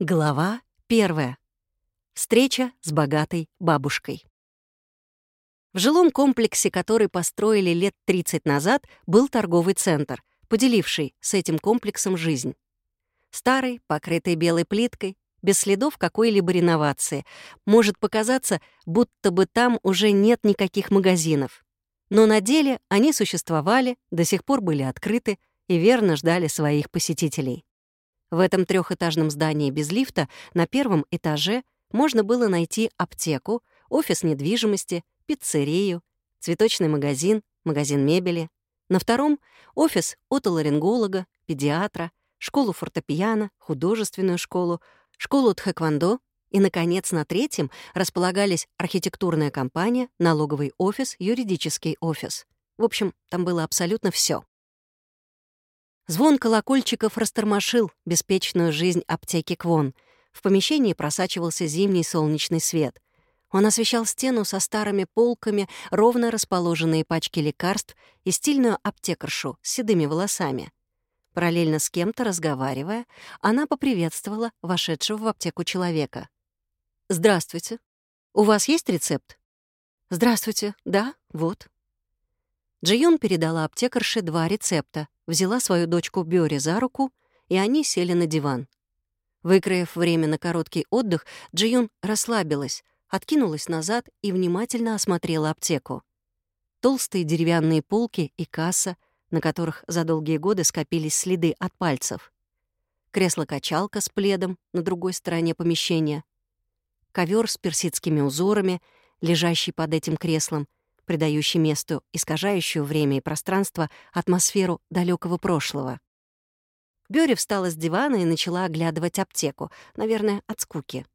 Глава первая. Встреча с богатой бабушкой. В жилом комплексе, который построили лет 30 назад, был торговый центр, поделивший с этим комплексом жизнь. Старый, покрытый белой плиткой, без следов какой-либо реновации. Может показаться, будто бы там уже нет никаких магазинов. Но на деле они существовали, до сих пор были открыты и верно ждали своих посетителей. В этом трехэтажном здании без лифта на первом этаже можно было найти аптеку, офис недвижимости, пиццерию, цветочный магазин, магазин мебели. На втором — офис отоларинголога, педиатра, школу фортепиано, художественную школу, школу тхэквондо и, наконец, на третьем располагались архитектурная компания, налоговый офис, юридический офис. В общем, там было абсолютно все. Звон колокольчиков растормошил беспечную жизнь аптеки Квон. В помещении просачивался зимний солнечный свет. Он освещал стену со старыми полками, ровно расположенные пачки лекарств и стильную аптекаршу с седыми волосами. Параллельно с кем-то разговаривая, она поприветствовала вошедшего в аптеку человека. «Здравствуйте. У вас есть рецепт?» «Здравствуйте. Да, вот». Джиюн передала аптекарше два рецепта, взяла свою дочку Бёри за руку, и они сели на диван. Выкроив время на короткий отдых, Джиюн расслабилась, откинулась назад и внимательно осмотрела аптеку. Толстые деревянные полки и касса, на которых за долгие годы скопились следы от пальцев. Кресло-качалка с пледом на другой стороне помещения. ковер с персидскими узорами, лежащий под этим креслом — придающий месту, искажающую время и пространство, атмосферу далекого прошлого. Бёри встала с дивана и начала оглядывать аптеку, наверное, от скуки.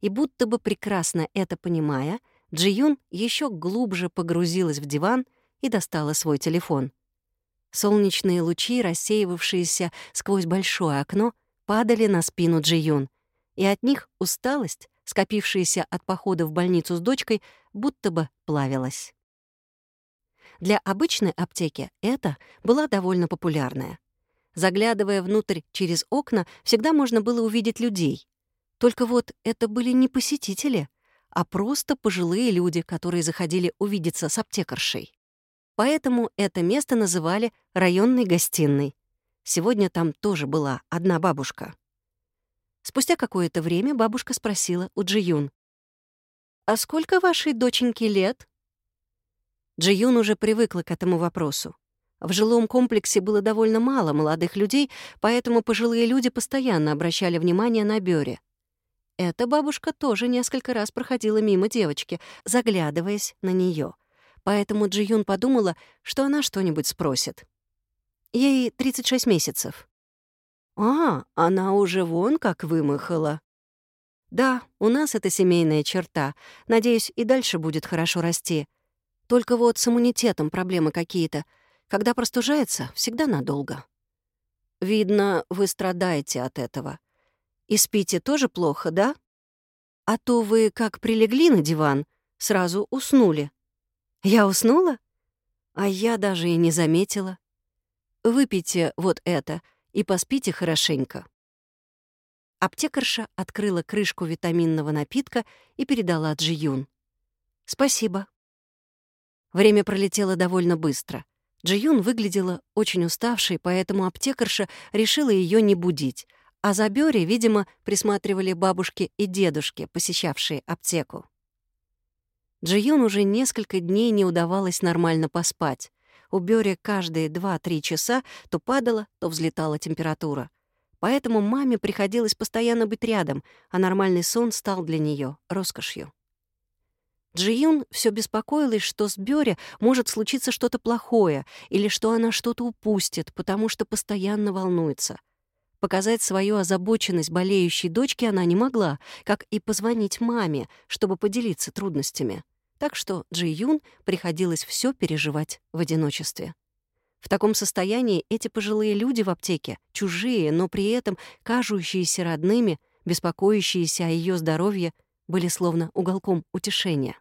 И будто бы прекрасно это понимая, Джиюн еще глубже погрузилась в диван и достала свой телефон. Солнечные лучи, рассеивавшиеся сквозь большое окно, падали на спину Джиюн, и от них усталость, скопившаяся от похода в больницу с дочкой, будто бы плавилась. Для обычной аптеки это была довольно популярная. Заглядывая внутрь через окна, всегда можно было увидеть людей. Только вот это были не посетители, а просто пожилые люди, которые заходили увидеться с аптекаршей. Поэтому это место называли районной гостиной. Сегодня там тоже была одна бабушка. Спустя какое-то время бабушка спросила у Джиюн. «А сколько вашей доченьке лет?» Джиюн уже привыкла к этому вопросу. В жилом комплексе было довольно мало молодых людей, поэтому пожилые люди постоянно обращали внимание на Бёре. Эта бабушка тоже несколько раз проходила мимо девочки, заглядываясь на нее. Поэтому Джиюн подумала, что она что-нибудь спросит. Ей 36 месяцев. «А, она уже вон как вымахала». «Да, у нас это семейная черта. Надеюсь, и дальше будет хорошо расти», только вот с иммунитетом проблемы какие-то. Когда простужается, всегда надолго. Видно, вы страдаете от этого. И спите тоже плохо, да? А то вы, как прилегли на диван, сразу уснули. Я уснула? А я даже и не заметила. Выпейте вот это и поспите хорошенько. Аптекарша открыла крышку витаминного напитка и передала Джиюн. «Спасибо», Время пролетело довольно быстро. Джиюн выглядела очень уставшей, поэтому аптекарша решила ее не будить, а за Бёре, видимо, присматривали бабушки и дедушки, посещавшие аптеку. Джиюн уже несколько дней не удавалось нормально поспать. У Бёре каждые 2-3 часа то падала, то взлетала температура. Поэтому маме приходилось постоянно быть рядом, а нормальный сон стал для нее роскошью. Джиюн все беспокоилась, что с Бёре может случиться что-то плохое или что она что-то упустит, потому что постоянно волнуется. Показать свою озабоченность болеющей дочке она не могла, как и позвонить маме, чтобы поделиться трудностями. Так что Джиюн приходилось все переживать в одиночестве. В таком состоянии эти пожилые люди в аптеке, чужие, но при этом кажущиеся родными, беспокоящиеся о ее здоровье, были словно уголком утешения.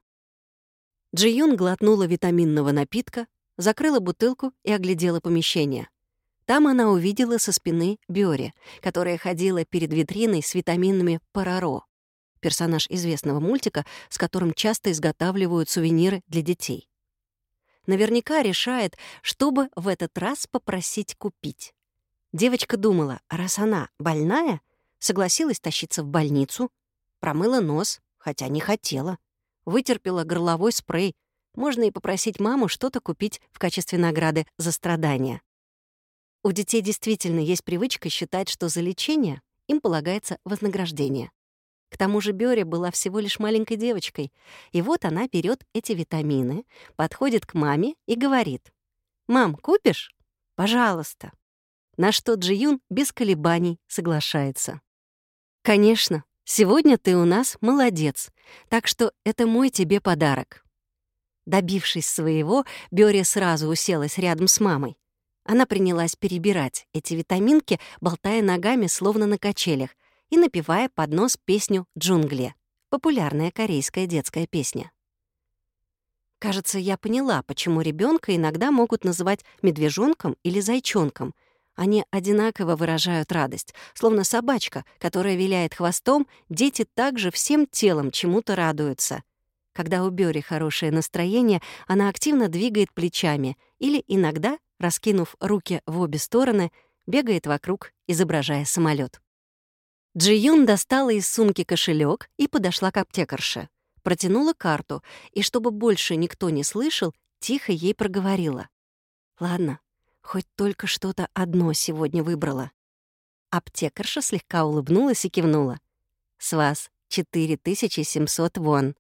Джиюн глотнула витаминного напитка, закрыла бутылку и оглядела помещение. Там она увидела со спины Бёри, которая ходила перед витриной с витаминами Параро, персонаж известного мультика, с которым часто изготавливают сувениры для детей. Наверняка решает, чтобы в этот раз попросить купить. Девочка думала, раз она больная, согласилась тащиться в больницу, промыла нос, хотя не хотела, вытерпела горловой спрей. Можно и попросить маму что-то купить в качестве награды за страдания. У детей действительно есть привычка считать, что за лечение им полагается вознаграждение. К тому же Бёре была всего лишь маленькой девочкой, и вот она берет эти витамины, подходит к маме и говорит, «Мам, купишь? Пожалуйста». На что Джиюн без колебаний соглашается. «Конечно, сегодня ты у нас молодец, так что это мой тебе подарок». Добившись своего, Бёре сразу уселась рядом с мамой. Она принялась перебирать эти витаминки, болтая ногами, словно на качелях, и напевая под нос песню «Джунгли» — популярная корейская детская песня. Кажется, я поняла, почему ребенка иногда могут называть медвежонком или зайчонком. Они одинаково выражают радость, словно собачка, которая виляет хвостом, дети также всем телом чему-то радуются. Когда у Бёри хорошее настроение, она активно двигает плечами или иногда, раскинув руки в обе стороны, бегает вокруг, изображая самолет. Джи Юн достала из сумки кошелек и подошла к аптекарше. Протянула карту, и чтобы больше никто не слышал, тихо ей проговорила. «Ладно, хоть только что-то одно сегодня выбрала». Аптекарша слегка улыбнулась и кивнула. «С вас 4700 вон.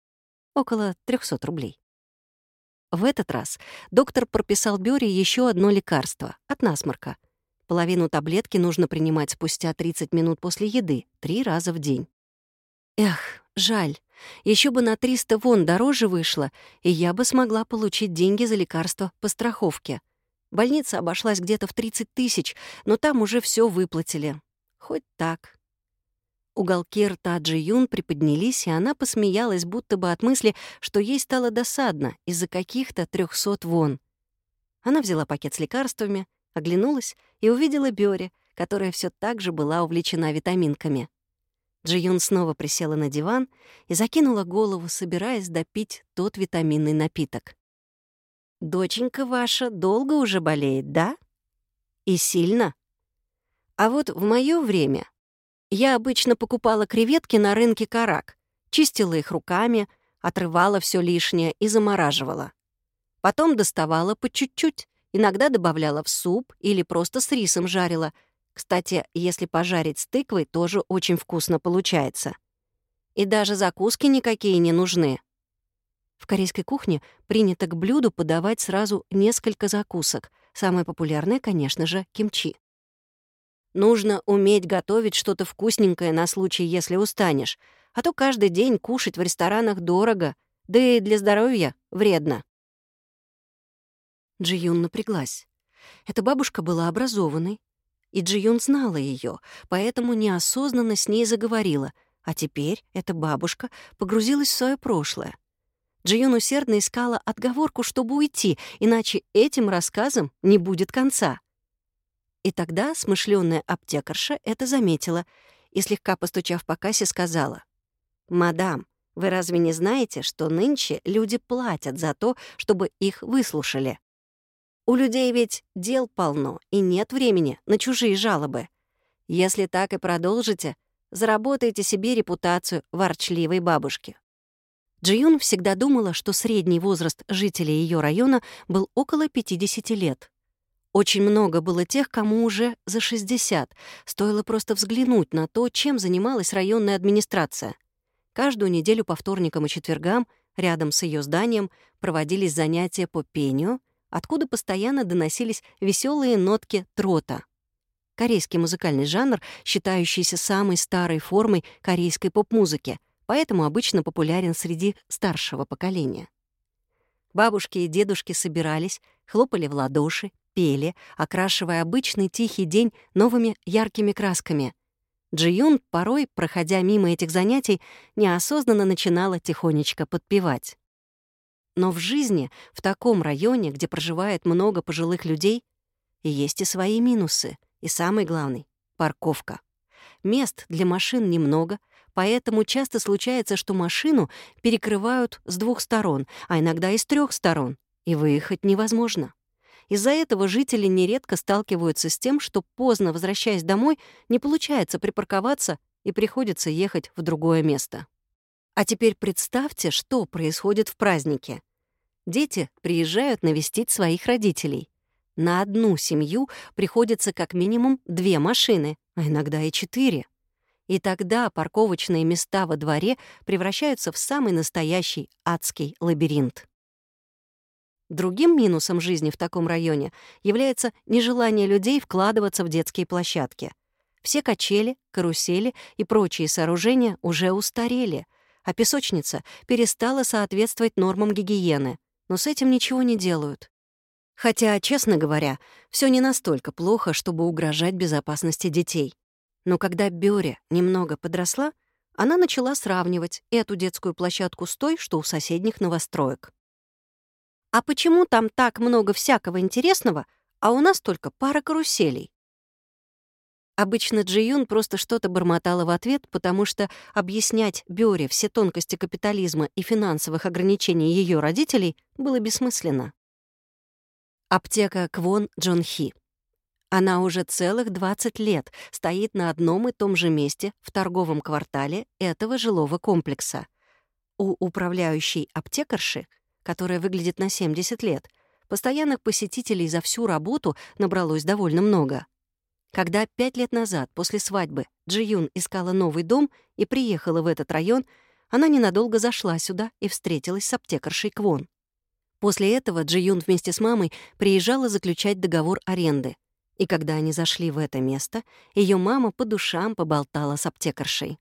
Около 300 рублей». В этот раз доктор прописал Бёре еще одно лекарство от насморка — Половину таблетки нужно принимать спустя 30 минут после еды, три раза в день. Эх, жаль. Еще бы на 300 вон дороже вышло, и я бы смогла получить деньги за лекарства по страховке. Больница обошлась где-то в 30 тысяч, но там уже все выплатили. Хоть так. Уголки рта Джи Юн приподнялись, и она посмеялась, будто бы от мысли, что ей стало досадно из-за каких-то трехсот вон. Она взяла пакет с лекарствами, оглянулась и увидела Бёре, которая все так же была увлечена витаминками. Джиюн снова присела на диван и закинула голову, собираясь допить тот витаминный напиток. «Доченька ваша долго уже болеет, да? И сильно? А вот в моё время я обычно покупала креветки на рынке Карак, чистила их руками, отрывала все лишнее и замораживала. Потом доставала по чуть-чуть, Иногда добавляла в суп или просто с рисом жарила. Кстати, если пожарить с тыквой, тоже очень вкусно получается. И даже закуски никакие не нужны. В корейской кухне принято к блюду подавать сразу несколько закусок. Самое популярное, конечно же, кимчи. Нужно уметь готовить что-то вкусненькое на случай, если устанешь, а то каждый день кушать в ресторанах дорого, да и для здоровья вредно. Джиюн напряглась. Эта бабушка была образованной, и Джиюн знала ее, поэтому неосознанно с ней заговорила, а теперь эта бабушка погрузилась в свое прошлое. Джиюн усердно искала отговорку, чтобы уйти, иначе этим рассказом не будет конца. И тогда смышленная аптекарша это заметила и, слегка постучав по кассе, сказала, «Мадам, вы разве не знаете, что нынче люди платят за то, чтобы их выслушали?» У людей ведь дел полно, и нет времени на чужие жалобы. Если так и продолжите, заработаете себе репутацию ворчливой бабушки. Джиюн всегда думала, что средний возраст жителей ее района был около 50 лет. Очень много было тех, кому уже за 60. Стоило просто взглянуть на то, чем занималась районная администрация. Каждую неделю по вторникам и четвергам рядом с ее зданием проводились занятия по пению, откуда постоянно доносились веселые нотки трота. Корейский музыкальный жанр, считающийся самой старой формой корейской поп-музыки, поэтому обычно популярен среди старшего поколения. Бабушки и дедушки собирались, хлопали в ладоши, пели, окрашивая обычный тихий день новыми яркими красками. Джиюн, порой, проходя мимо этих занятий, неосознанно начинала тихонечко подпевать. Но в жизни, в таком районе, где проживает много пожилых людей, есть и свои минусы. И самый главный — парковка. Мест для машин немного, поэтому часто случается, что машину перекрывают с двух сторон, а иногда и с трех сторон, и выехать невозможно. Из-за этого жители нередко сталкиваются с тем, что поздно возвращаясь домой, не получается припарковаться и приходится ехать в другое место. А теперь представьте, что происходит в празднике. Дети приезжают навестить своих родителей. На одну семью приходится как минимум две машины, а иногда и четыре. И тогда парковочные места во дворе превращаются в самый настоящий адский лабиринт. Другим минусом жизни в таком районе является нежелание людей вкладываться в детские площадки. Все качели, карусели и прочие сооружения уже устарели, а песочница перестала соответствовать нормам гигиены, но с этим ничего не делают. Хотя, честно говоря, все не настолько плохо, чтобы угрожать безопасности детей. Но когда Бёре немного подросла, она начала сравнивать эту детскую площадку с той, что у соседних новостроек. «А почему там так много всякого интересного, а у нас только пара каруселей?» Обычно Джиюн просто что-то бормотала в ответ, потому что объяснять Бёре все тонкости капитализма и финансовых ограничений ее родителей было бессмысленно. Аптека Квон Джон Хи. Она уже целых 20 лет стоит на одном и том же месте в торговом квартале этого жилого комплекса. У управляющей аптекарши которая выглядит на 70 лет, постоянных посетителей за всю работу набралось довольно много. Когда пять лет назад, после свадьбы, Джи Юн искала новый дом и приехала в этот район, она ненадолго зашла сюда и встретилась с аптекаршей Квон. После этого Джи Юн вместе с мамой приезжала заключать договор аренды. И когда они зашли в это место, ее мама по душам поболтала с аптекаршей.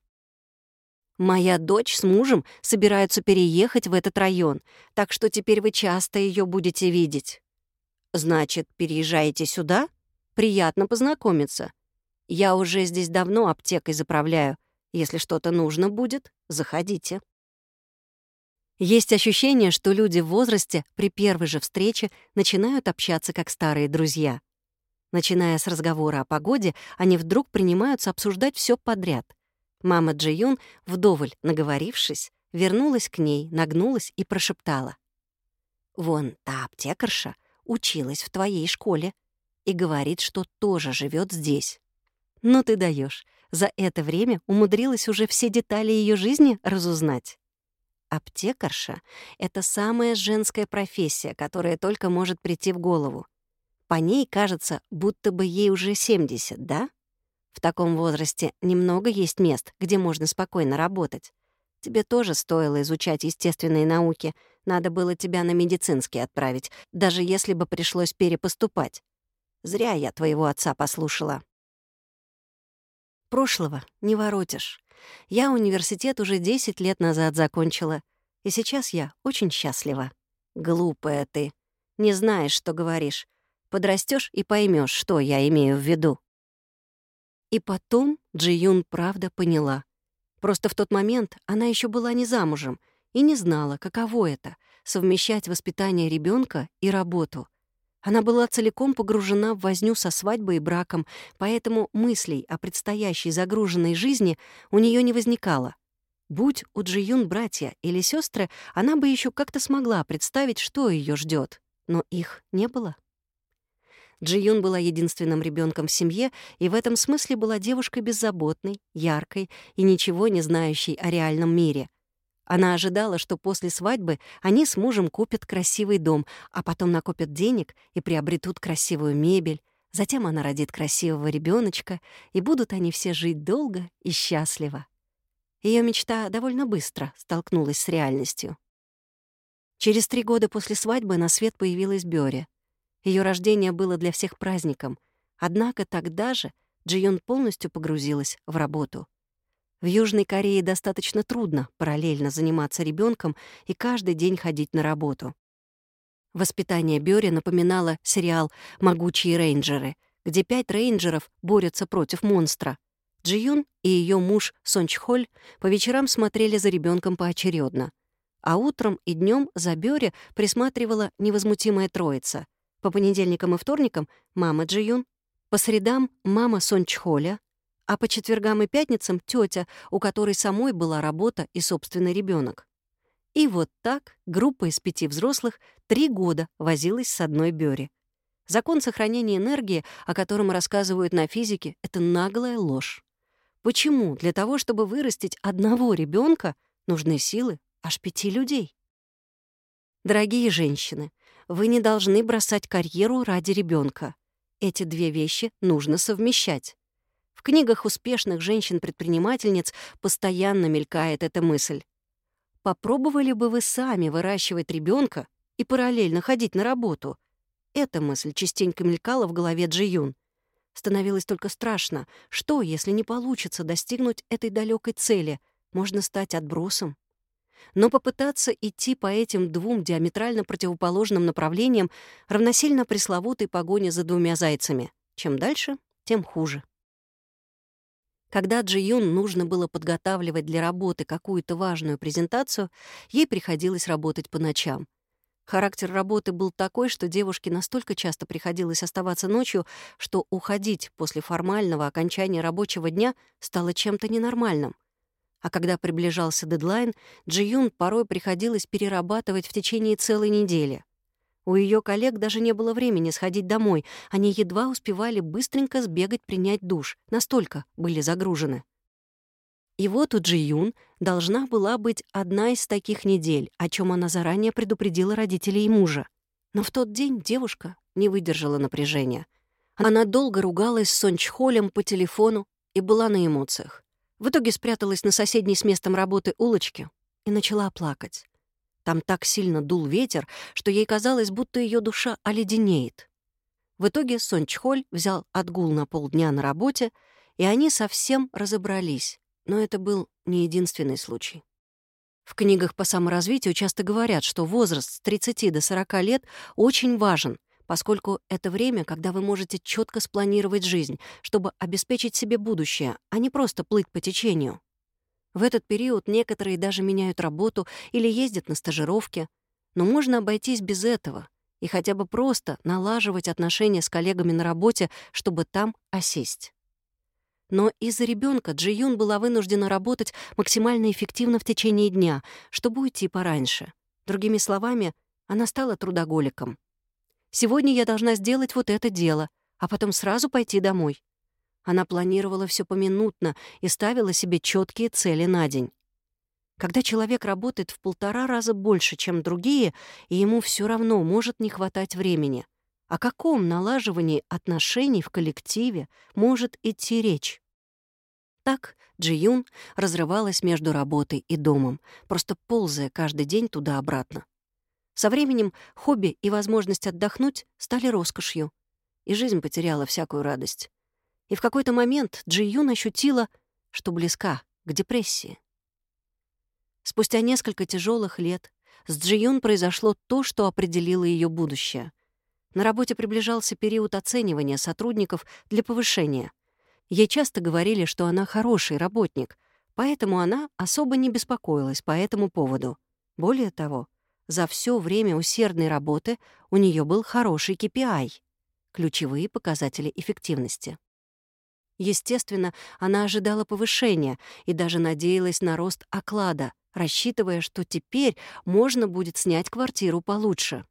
Моя дочь с мужем собираются переехать в этот район, так что теперь вы часто ее будете видеть. Значит, переезжаете сюда? Приятно познакомиться. Я уже здесь давно аптекой заправляю. Если что-то нужно будет, заходите. Есть ощущение, что люди в возрасте при первой же встрече начинают общаться как старые друзья. Начиная с разговора о погоде, они вдруг принимаются обсуждать все подряд. Мама Джиюн, вдоволь наговорившись, вернулась к ней, нагнулась и прошептала. «Вон та аптекарша училась в твоей школе и говорит, что тоже живет здесь. Ну ты даешь. За это время умудрилась уже все детали ее жизни разузнать. Аптекарша — это самая женская профессия, которая только может прийти в голову. По ней кажется, будто бы ей уже 70, да? В таком возрасте немного есть мест, где можно спокойно работать. Тебе тоже стоило изучать естественные науки. Надо было тебя на медицинский отправить, даже если бы пришлось перепоступать. Зря я твоего отца послушала. Прошлого не воротишь. Я университет уже 10 лет назад закончила, и сейчас я очень счастлива. Глупая ты. Не знаешь, что говоришь. Подрастешь и поймешь, что я имею в виду. И потом Джи Юн правда поняла. Просто в тот момент она еще была не замужем и не знала, каково это — совмещать воспитание ребенка и работу. Она была целиком погружена в возню со свадьбой и браком, поэтому мыслей о предстоящей загруженной жизни у нее не возникало. Будь у Джи Юн братья или сестры, она бы еще как-то смогла представить, что ее ждет, но их не было. Джи Юн была единственным ребенком в семье и в этом смысле была девушкой беззаботной, яркой и ничего не знающей о реальном мире. Она ожидала, что после свадьбы они с мужем купят красивый дом, а потом накопят денег и приобретут красивую мебель. Затем она родит красивого ребеночка, и будут они все жить долго и счастливо. Ее мечта довольно быстро столкнулась с реальностью. Через три года после свадьбы на свет появилась Бёре — ее рождение было для всех праздником, однако тогда же Джион полностью погрузилась в работу. В Южной Корее достаточно трудно параллельно заниматься ребенком и каждый день ходить на работу. Воспитание Бёри напоминало сериал «Могучие рейнджеры», где пять рейнджеров борются против монстра. Джиюн и ее муж Сончхоль по вечерам смотрели за ребенком поочередно, а утром и днем за Бёре присматривала невозмутимая троица — По понедельникам и вторникам — мама Джиюн, по средам — мама Сончхоля, а по четвергам и пятницам — тетя, у которой самой была работа и собственный ребенок. И вот так группа из пяти взрослых три года возилась с одной Бёри. Закон сохранения энергии, о котором рассказывают на физике, — это наглая ложь. Почему для того, чтобы вырастить одного ребенка, нужны силы аж пяти людей? Дорогие женщины, вы не должны бросать карьеру ради ребенка. Эти две вещи нужно совмещать. В книгах успешных женщин-предпринимательниц постоянно мелькает эта мысль. Попробовали бы вы сами выращивать ребенка и параллельно ходить на работу? Эта мысль частенько мелькала в голове Джиюн. Становилось только страшно. Что, если не получится достигнуть этой далекой цели? Можно стать отбросом. Но попытаться идти по этим двум диаметрально противоположным направлениям равносильно пресловутой погоне за двумя зайцами. Чем дальше, тем хуже. Когда Джи Юн нужно было подготавливать для работы какую-то важную презентацию, ей приходилось работать по ночам. Характер работы был такой, что девушке настолько часто приходилось оставаться ночью, что уходить после формального окончания рабочего дня стало чем-то ненормальным. А когда приближался дедлайн, Джи порой приходилось перерабатывать в течение целой недели. У ее коллег даже не было времени сходить домой. Они едва успевали быстренько сбегать принять душ. Настолько были загружены. И вот у Джи должна была быть одна из таких недель, о чем она заранее предупредила родителей и мужа. Но в тот день девушка не выдержала напряжения. Она долго ругалась с Сончхолем по телефону и была на эмоциях. В итоге спряталась на соседней с местом работы улочке и начала плакать. Там так сильно дул ветер, что ей казалось, будто ее душа оледенеет. В итоге Сончхоль взял отгул на полдня на работе, и они совсем разобрались. Но это был не единственный случай. В книгах по саморазвитию часто говорят, что возраст с 30 до 40 лет очень важен, поскольку это время, когда вы можете четко спланировать жизнь, чтобы обеспечить себе будущее, а не просто плыть по течению. В этот период некоторые даже меняют работу или ездят на стажировки. Но можно обойтись без этого и хотя бы просто налаживать отношения с коллегами на работе, чтобы там осесть. Но из-за ребенка Джиюн была вынуждена работать максимально эффективно в течение дня, чтобы уйти пораньше. Другими словами, она стала трудоголиком. «Сегодня я должна сделать вот это дело, а потом сразу пойти домой. Она планировала все поминутно и ставила себе четкие цели на день. Когда человек работает в полтора раза больше, чем другие, и ему все равно может не хватать времени, о каком налаживании отношений в коллективе может идти речь? Так Джи Юн разрывалась между работой и домом, просто ползая каждый день туда-обратно. Со временем хобби и возможность отдохнуть стали роскошью, и жизнь потеряла всякую радость. И в какой-то момент Джи Юн ощутила, что близка к депрессии. Спустя несколько тяжелых лет с Джи Юн произошло то, что определило ее будущее. На работе приближался период оценивания сотрудников для повышения. Ей часто говорили, что она хороший работник, поэтому она особо не беспокоилась по этому поводу. Более того, за все время усердной работы у нее был хороший KPI — ключевые показатели эффективности. Естественно, она ожидала повышения и даже надеялась на рост оклада, рассчитывая, что теперь можно будет снять квартиру получше.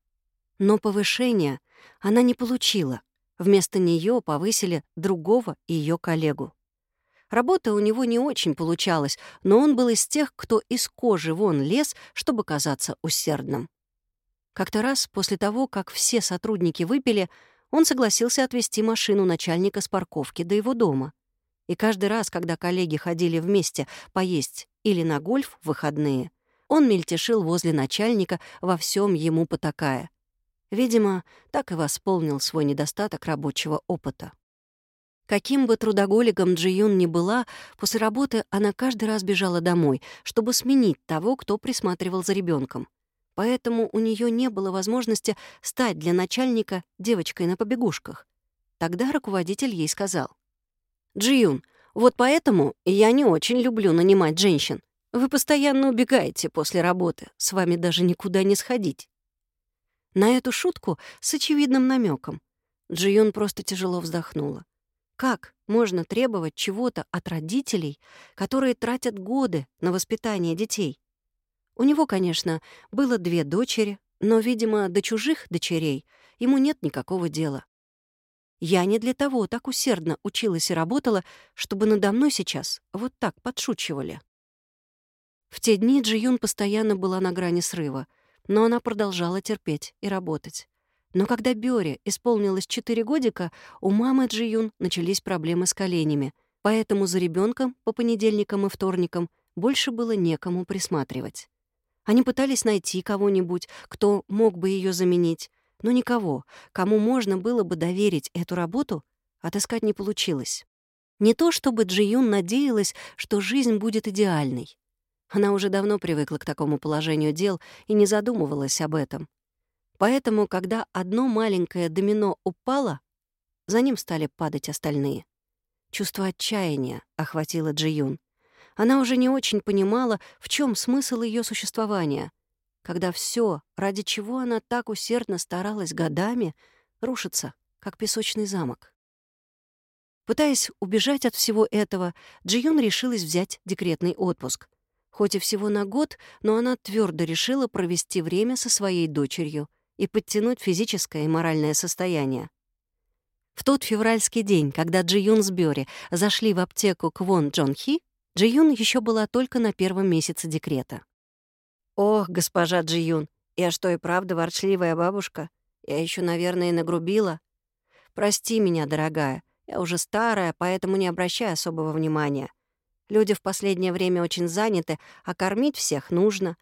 Но повышения она не получила. Вместо нее повысили другого ее коллегу. Работа у него не очень получалась, но он был из тех, кто из кожи вон лез, чтобы казаться усердным. Как-то раз после того, как все сотрудники выпили, он согласился отвезти машину начальника с парковки до его дома. И каждый раз, когда коллеги ходили вместе поесть или на гольф в выходные, он мельтешил возле начальника, во всем ему потакая. Видимо, так и восполнил свой недостаток рабочего опыта. Каким бы трудоголиком Джиюн ни была, после работы она каждый раз бежала домой, чтобы сменить того, кто присматривал за ребенком поэтому у нее не было возможности стать для начальника девочкой на побегушках. Тогда руководитель ей сказал. «Джиюн, вот поэтому я не очень люблю нанимать женщин. Вы постоянно убегаете после работы, с вами даже никуда не сходить». На эту шутку с очевидным намеком Джиюн просто тяжело вздохнула. Как можно требовать чего-то от родителей, которые тратят годы на воспитание детей? У него, конечно, было две дочери, но, видимо, до чужих дочерей ему нет никакого дела. Я не для того так усердно училась и работала, чтобы надо мной сейчас вот так подшучивали. В те дни Джиюн постоянно была на грани срыва, но она продолжала терпеть и работать. Но когда Бёре исполнилось 4 годика, у мамы Джиюн начались проблемы с коленями, поэтому за ребенком по понедельникам и вторникам больше было некому присматривать. Они пытались найти кого-нибудь, кто мог бы ее заменить, но никого, кому можно было бы доверить эту работу, отыскать не получилось. Не то чтобы Джиюн надеялась, что жизнь будет идеальной. Она уже давно привыкла к такому положению дел и не задумывалась об этом. Поэтому, когда одно маленькое домино упало, за ним стали падать остальные. Чувство отчаяния охватило Джиюн. Она уже не очень понимала, в чем смысл ее существования, когда все, ради чего она так усердно старалась годами, рушится, как песочный замок. Пытаясь убежать от всего этого, Джиюн решилась взять декретный отпуск. Хоть и всего на год, но она твердо решила провести время со своей дочерью и подтянуть физическое и моральное состояние. В тот февральский день, когда Джиюн с Бёри зашли в аптеку Квон Джон Хи, Джиюн еще была только на первом месяце декрета. «Ох, госпожа Джиюн, я что и правда ворчливая бабушка? Я еще, наверное, и нагрубила. Прости меня, дорогая, я уже старая, поэтому не обращай особого внимания. Люди в последнее время очень заняты, а кормить всех нужно.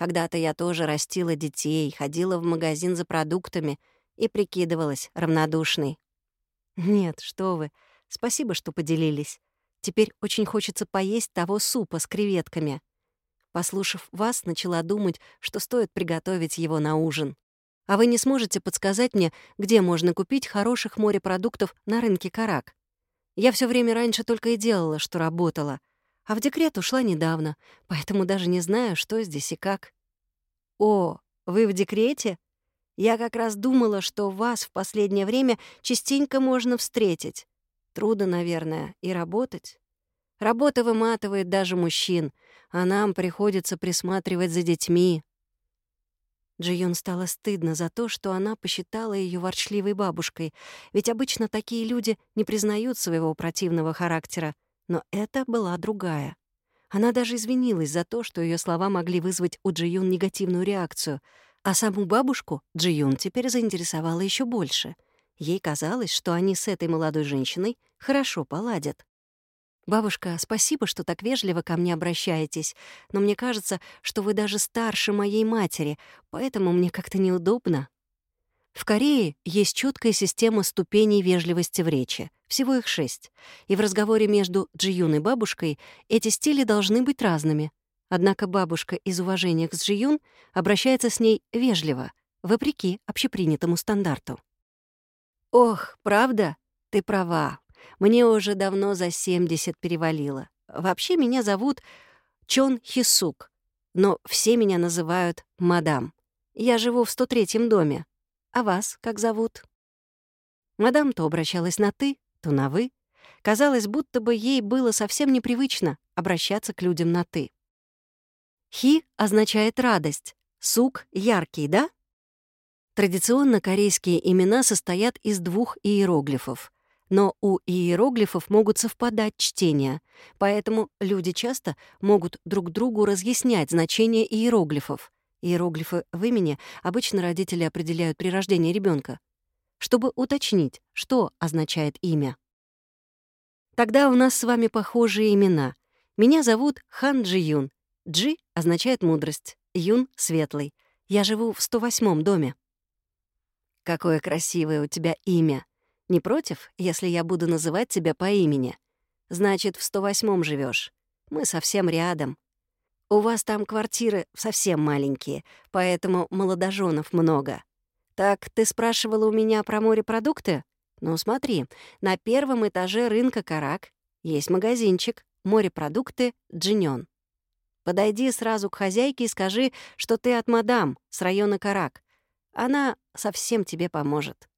Когда-то я тоже растила детей, ходила в магазин за продуктами и прикидывалась равнодушной. Нет, что вы, спасибо, что поделились. Теперь очень хочется поесть того супа с креветками. Послушав вас, начала думать, что стоит приготовить его на ужин. А вы не сможете подсказать мне, где можно купить хороших морепродуктов на рынке Карак? Я все время раньше только и делала, что работала. А в декрет ушла недавно, поэтому даже не знаю, что здесь и как. О, вы в декрете? Я как раз думала, что вас в последнее время частенько можно встретить. Трудно, наверное, и работать. Работа выматывает даже мужчин — а нам приходится присматривать за детьми». Джиюн стало стыдно за то, что она посчитала ее ворчливой бабушкой, ведь обычно такие люди не признают своего противного характера, но это была другая. Она даже извинилась за то, что ее слова могли вызвать у Джиюн негативную реакцию, а саму бабушку Джиюн теперь заинтересовала еще больше. Ей казалось, что они с этой молодой женщиной хорошо поладят. «Бабушка, спасибо, что так вежливо ко мне обращаетесь, но мне кажется, что вы даже старше моей матери, поэтому мне как-то неудобно». В Корее есть четкая система ступеней вежливости в речи. Всего их шесть. И в разговоре между Джиюн и бабушкой эти стили должны быть разными. Однако бабушка из уважения к Джиюн обращается с ней вежливо, вопреки общепринятому стандарту. «Ох, правда? Ты права. Мне уже давно за 70 перевалило. Вообще меня зовут Чон Хисук, но все меня называют мадам. Я живу в 103-м доме. А вас как зовут? Мадам то обращалась на «ты», то на «вы». Казалось, будто бы ей было совсем непривычно обращаться к людям на «ты». «Хи» означает «радость», «сук» — «яркий», да? Традиционно корейские имена состоят из двух иероглифов но у иероглифов могут совпадать чтения, поэтому люди часто могут друг другу разъяснять значение иероглифов. Иероглифы в имени обычно родители определяют при рождении ребенка, чтобы уточнить, что означает имя. Тогда у нас с вами похожие имена. Меня зовут Хан Джи Юн. Джи означает мудрость, Юн — светлый. Я живу в 108-м доме. Какое красивое у тебя имя, не против, если я буду называть тебя по имени? Значит, в 108-м живешь. Мы совсем рядом. У вас там квартиры совсем маленькие, поэтому молодоженов много. Так ты спрашивала у меня про морепродукты? Ну, смотри, на первом этаже рынка Карак есть магазинчик «Морепродукты Джиньон». Подойди сразу к хозяйке и скажи, что ты от мадам с района Карак. Она совсем тебе поможет.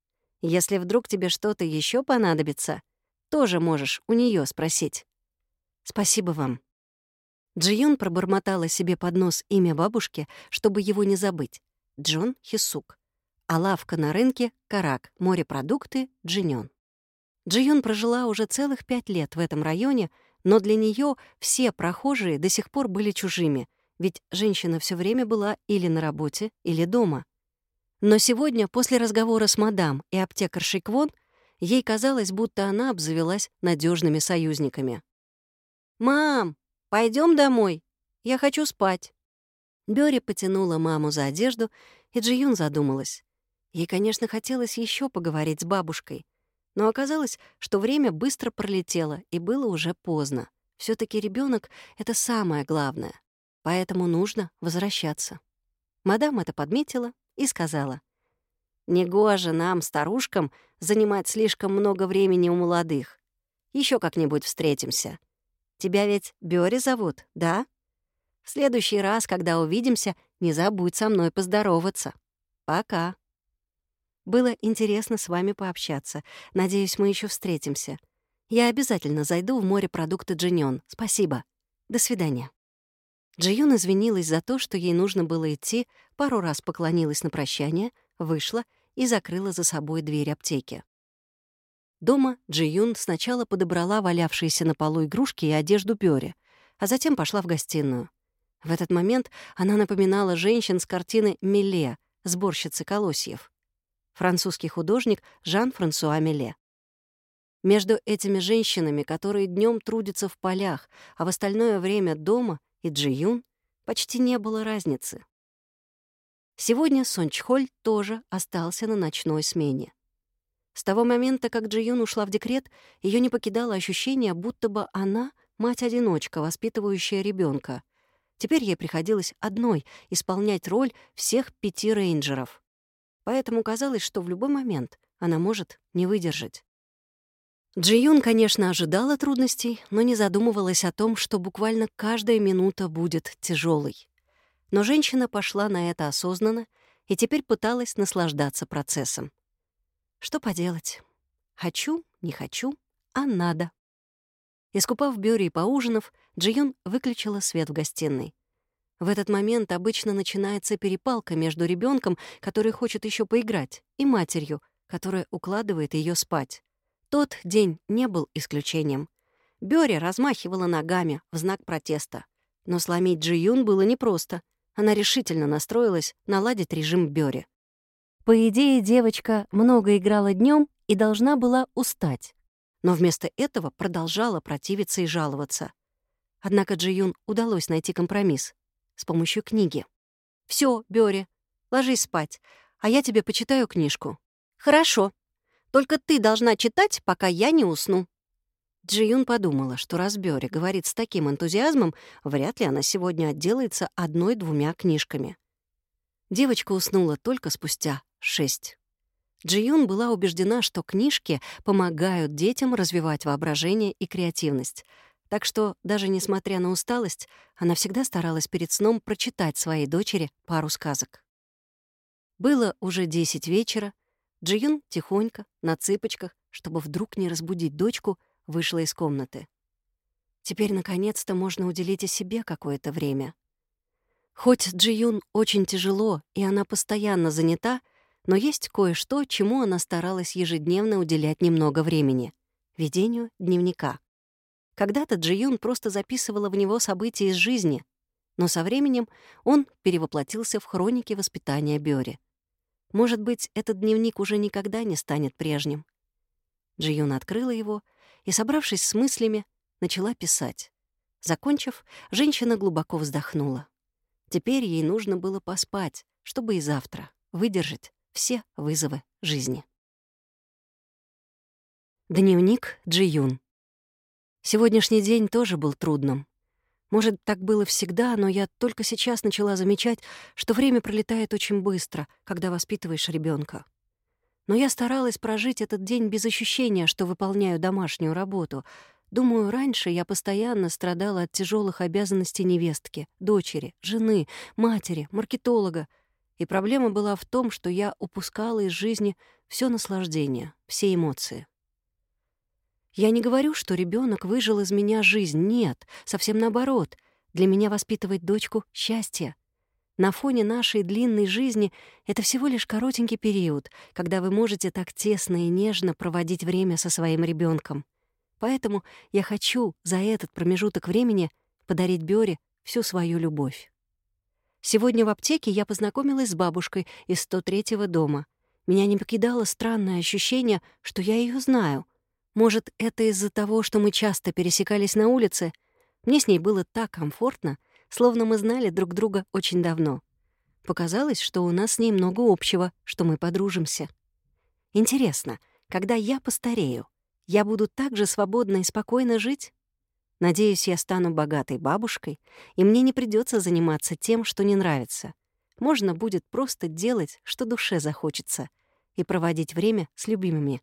Если вдруг тебе что-то еще понадобится, тоже можешь у нее спросить. Спасибо вам. Джиюн пробормотала себе под нос имя бабушки, чтобы его не забыть. Джон Хисук. А лавка на рынке — Карак, морепродукты — Джинён. Джиюн прожила уже целых пять лет в этом районе, но для нее все прохожие до сих пор были чужими, ведь женщина все время была или на работе, или дома. Но сегодня, после разговора с мадам и аптекаршей Квон, ей казалось, будто она обзавелась надежными союзниками. «Мам, пойдем домой. Я хочу спать». Бёри потянула маму за одежду, и Джиюн задумалась. Ей, конечно, хотелось еще поговорить с бабушкой, но оказалось, что время быстро пролетело, и было уже поздно. все таки ребенок это самое главное, поэтому нужно возвращаться. Мадам это подметила и сказала. «Негоже нам, старушкам, занимать слишком много времени у молодых. Еще как-нибудь встретимся. Тебя ведь Бёри зовут, да? В следующий раз, когда увидимся, не забудь со мной поздороваться. Пока». Было интересно с вами пообщаться. Надеюсь, мы еще встретимся. Я обязательно зайду в море продукты Джиньон. Спасибо. До свидания. Джиюн извинилась за то, что ей нужно было идти, пару раз поклонилась на прощание, вышла и закрыла за собой дверь аптеки. Дома Джиюн сначала подобрала валявшиеся на полу игрушки и одежду Бёре, а затем пошла в гостиную. В этот момент она напоминала женщин с картины «Меле», сборщицы колосьев. Французский художник Жан-Франсуа Меле. Между этими женщинами, которые днем трудятся в полях, а в остальное время дома — и Джиюн почти не было разницы. Сегодня Сончхоль тоже остался на ночной смене. С того момента, как Джиюн ушла в декрет, ее не покидало ощущение, будто бы она — мать-одиночка, воспитывающая ребенка. Теперь ей приходилось одной исполнять роль всех пяти рейнджеров. Поэтому казалось, что в любой момент она может не выдержать. Джиюн, конечно, ожидала трудностей, но не задумывалась о том, что буквально каждая минута будет тяжелой. Но женщина пошла на это осознанно и теперь пыталась наслаждаться процессом. Что поделать? Хочу, не хочу, а надо. Искупав Бёри и поужинав, Джиюн выключила свет в гостиной. В этот момент обычно начинается перепалка между ребенком, который хочет еще поиграть, и матерью, которая укладывает ее спать. Тот день не был исключением. Бёря размахивала ногами в знак протеста. Но сломить Джи было непросто. Она решительно настроилась наладить режим Бёре. По идее, девочка много играла днем и должна была устать. Но вместо этого продолжала противиться и жаловаться. Однако Джи Юн удалось найти компромисс с помощью книги. Все, Бёре, ложись спать, а я тебе почитаю книжку». «Хорошо», только ты должна читать, пока я не усну». Джиюн подумала, что раз Бёри говорит с таким энтузиазмом, вряд ли она сегодня отделается одной-двумя книжками. Девочка уснула только спустя шесть. Джиюн была убеждена, что книжки помогают детям развивать воображение и креативность. Так что, даже несмотря на усталость, она всегда старалась перед сном прочитать своей дочери пару сказок. Было уже десять вечера, Джиюн тихонько, на цыпочках, чтобы вдруг не разбудить дочку, вышла из комнаты. Теперь, наконец-то, можно уделить и себе какое-то время. Хоть Джиюн очень тяжело, и она постоянно занята, но есть кое-что, чему она старалась ежедневно уделять немного времени — ведению дневника. Когда-то Джиюн просто записывала в него события из жизни, но со временем он перевоплотился в хроники воспитания Бёри. Может быть, этот дневник уже никогда не станет прежним. Джиюн открыла его и, собравшись с мыслями, начала писать. Закончив, женщина глубоко вздохнула. Теперь ей нужно было поспать, чтобы и завтра выдержать все вызовы жизни. Дневник Джиюн. Сегодняшний день тоже был трудным. Может, так было всегда, но я только сейчас начала замечать, что время пролетает очень быстро, когда воспитываешь ребенка. Но я старалась прожить этот день без ощущения, что выполняю домашнюю работу. Думаю, раньше я постоянно страдала от тяжелых обязанностей невестки, дочери, жены, матери, маркетолога. И проблема была в том, что я упускала из жизни все наслаждение, все эмоции. Я не говорю, что ребенок выжил из меня жизнь. Нет, совсем наоборот. Для меня воспитывать дочку — счастье. На фоне нашей длинной жизни это всего лишь коротенький период, когда вы можете так тесно и нежно проводить время со своим ребенком. Поэтому я хочу за этот промежуток времени подарить Бёре всю свою любовь. Сегодня в аптеке я познакомилась с бабушкой из 103-го дома. Меня не покидало странное ощущение, что я ее знаю. Может, это из-за того, что мы часто пересекались на улице? Мне с ней было так комфортно, словно мы знали друг друга очень давно. Показалось, что у нас с ней много общего, что мы подружимся. Интересно, когда я постарею, я буду так же свободно и спокойно жить? Надеюсь, я стану богатой бабушкой, и мне не придется заниматься тем, что не нравится. Можно будет просто делать, что душе захочется, и проводить время с любимыми